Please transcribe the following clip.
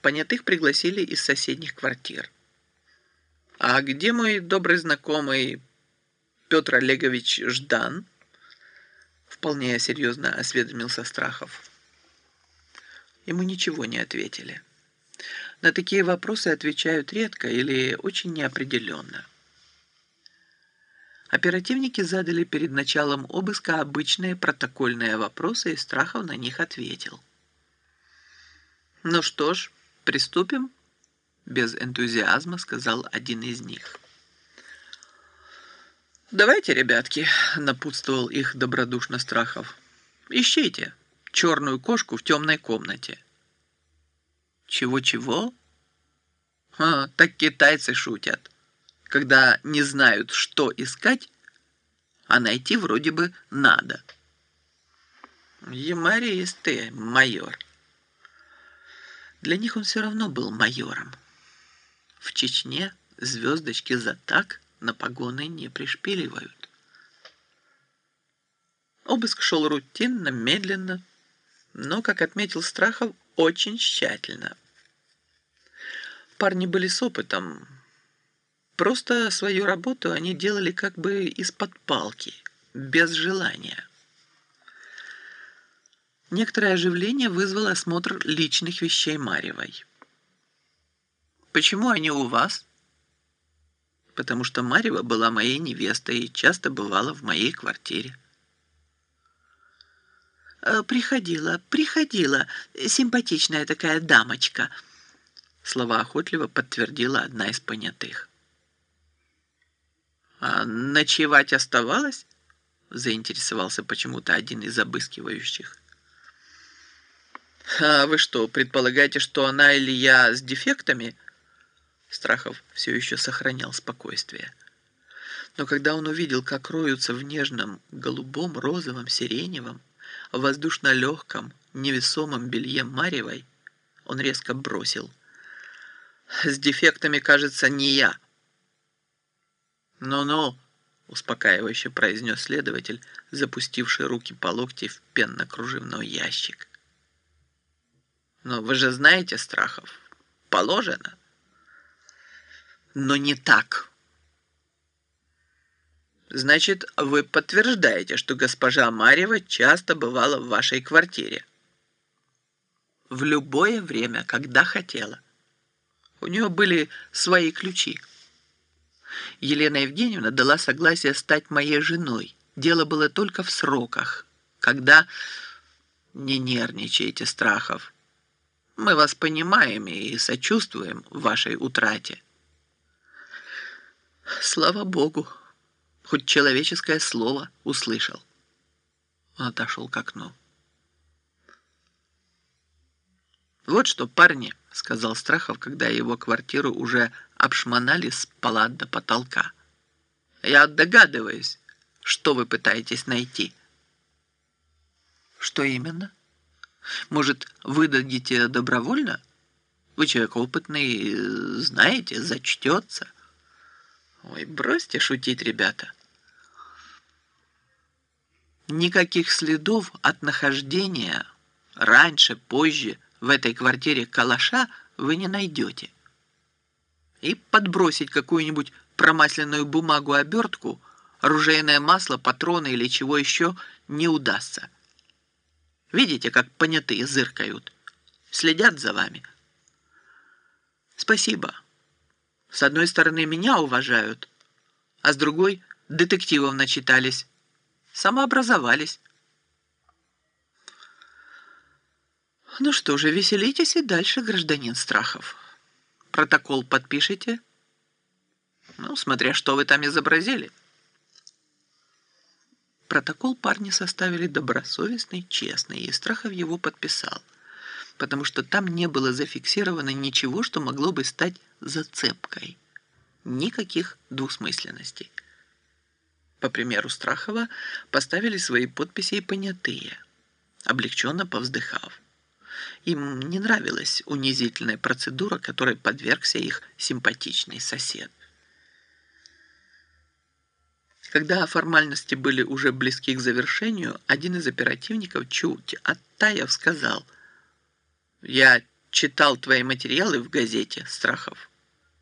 понятых пригласили из соседних квартир. «А где мой добрый знакомый Петр Олегович Ждан?» Вполне серьезно осведомился Страхов. Ему ничего не ответили. На такие вопросы отвечают редко или очень неопределенно. Оперативники задали перед началом обыска обычные протокольные вопросы, и Страхов на них ответил. «Ну что ж, приступим?» Без энтузиазма сказал один из них. «Давайте, ребятки», — напутствовал их добродушно Страхов. «Ищите черную кошку в темной комнате». «Чего-чего?» «Так китайцы шутят. Когда не знают, что искать, а найти вроде бы надо». «Юморист майор». Для них он все равно был майором. В Чечне звездочки за так на погоны не пришпиливают. Обыск шел рутинно, медленно, но, как отметил Страхов, очень тщательно. Парни были с опытом. Просто свою работу они делали как бы из-под палки, без желания. Некоторое оживление вызвал осмотр личных вещей Марьевой. «Почему они у вас?» «Потому что Марьева была моей невестой и часто бывала в моей квартире». «Э, «Приходила, приходила, симпатичная такая дамочка», слова охотливо подтвердила одна из понятых. «А ночевать оставалось?» заинтересовался почему-то один из обыскивающих. «А вы что, предполагаете, что она или я с дефектами?» Страхов все еще сохранял спокойствие. Но когда он увидел, как роются в нежном голубом, розовом, сиреневом, воздушно-легком, невесомом белье Марьевой, он резко бросил. «С дефектами, кажется, не я». «Ну-ну», — успокаивающе произнес следователь, запустивший руки по локти в пенно-кружевной ящик. Но вы же знаете, Страхов, положено. Но не так. Значит, вы подтверждаете, что госпожа Марьева часто бывала в вашей квартире? В любое время, когда хотела. У нее были свои ключи. Елена Евгеньевна дала согласие стать моей женой. Дело было только в сроках, когда... Не нервничайте, Страхов. Мы вас понимаем и сочувствуем вашей утрате. Слава Богу, хоть человеческое слово услышал. Он отошел к окну. «Вот что, парни», — сказал Страхов, когда его квартиру уже обшмонали с пола до потолка. «Я догадываюсь, что вы пытаетесь найти». «Что именно?» Может, выдадите добровольно? Вы человек опытный, знаете, зачтется. Ой, бросьте шутить, ребята. Никаких следов от нахождения раньше, позже в этой квартире калаша вы не найдете. И подбросить какую-нибудь промасленную бумагу-обертку, оружейное масло, патроны или чего еще не удастся. Видите, как понятые зыркают? Следят за вами. Спасибо. С одной стороны, меня уважают, а с другой — детективов начитались. Самообразовались. Ну что же, веселитесь и дальше, гражданин Страхов. Протокол подпишите? Ну, смотря что вы там изобразили. Протокол парни составили добросовестный, честный, и Страхов его подписал, потому что там не было зафиксировано ничего, что могло бы стать зацепкой. Никаких двусмысленностей. По примеру Страхова поставили свои подписи и понятые, облегченно повздыхав. Им не нравилась унизительная процедура, которой подвергся их симпатичный сосед. Когда формальности были уже близки к завершению, один из оперативников, чуть оттаяв, сказал, «Я читал твои материалы в газете, Страхов.